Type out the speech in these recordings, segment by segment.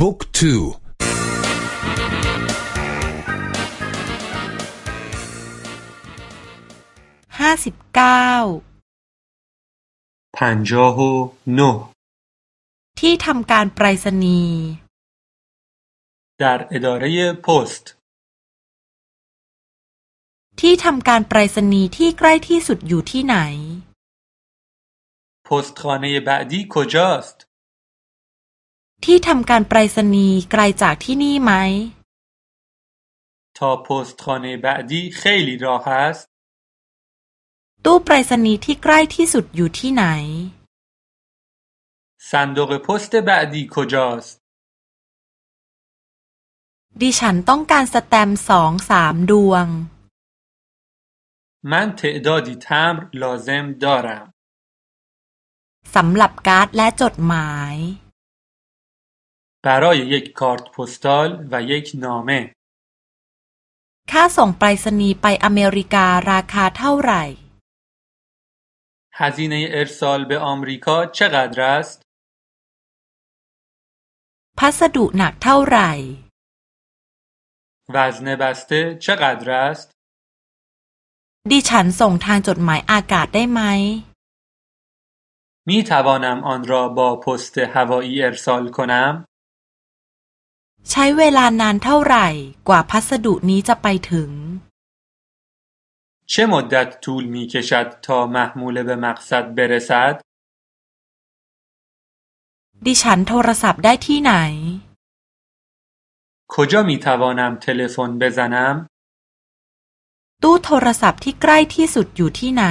บุ๊กทูห้าสิบเก้าพันจโฮโนที่ทำการไปรษณีย์ در اداره پست ที่ทำการไปรษณีย์ที่ใกล้ที่สุดอยู่ที่ไหน پستخانه بعدی کجاست ที่ทำการไปรษณีย์ไกลจากที่นี่ไหม تا پستخانه بعدی خیلی راه است ตู้ไปรษณีย์ที่ใกล้ที่สุดอยู่ที่ไหน صندوق پست بعدی کجاست ดิฉันต้องการสแตมป์สองสามดวง من تعدادی تمبر لازم دارم สำหรับการ์ดและจดหมาย برای یک کارت پستال و یک نامه ค่าส่งไปรษณีย์ไปอเมริการาคาเท่าไหร่ هزینه ارسال به آمریکا چقدر است พัสดุหนักเท่าไหร่ وزن بسته چقدر است ดิฉันส่งทางจดหมายอากาศได้ไหม می توانم آن را با پست هوایی ارسال کنم ใช้เวลานานเท่าไหร่ กว่าพัสดุนี้จะไปถึง چه مدت طول می کشد تا محموله به مقصد برسد ดิฉันโทรศัพท์ได้ที่ไหน کجا می توانم تلفن بزنم ตู้โทรศัพท์ที่ใกล้ที่สุดอยู่ที่ไหน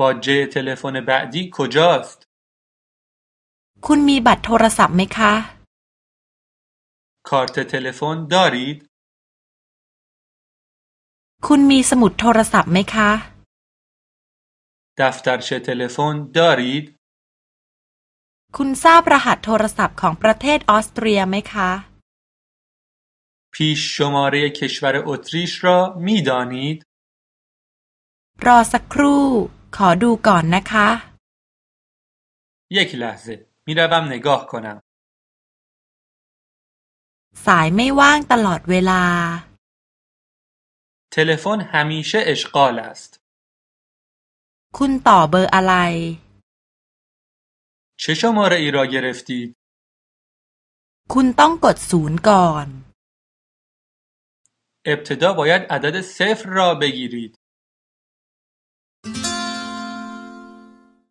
باجه تلفن بعدی کجاست คุณมีบัตรโทรศัพท์ไหมคะ کارت تلفن دارید คุณมีสมุดโทรศัพท์ไหมคะ دفترچه تلفن دارید คุณทราบรหัสโทรศัพท์ของประเทศออสเตรียไหมคะ پیش شماره کشور اتریش را می دانید รอสักครู่ ขอดูก่อนนะคะ یک لحظه می روم نگاه کنم สายไม่ว่างตลอดเวลา تلفن همیشه اشغال است คุณต่อเบอร์อะไร چه شماره ای را گرفتید คุณต้องกดศูนย์ก่อน ابتدا باید عدد صفر را بگیرید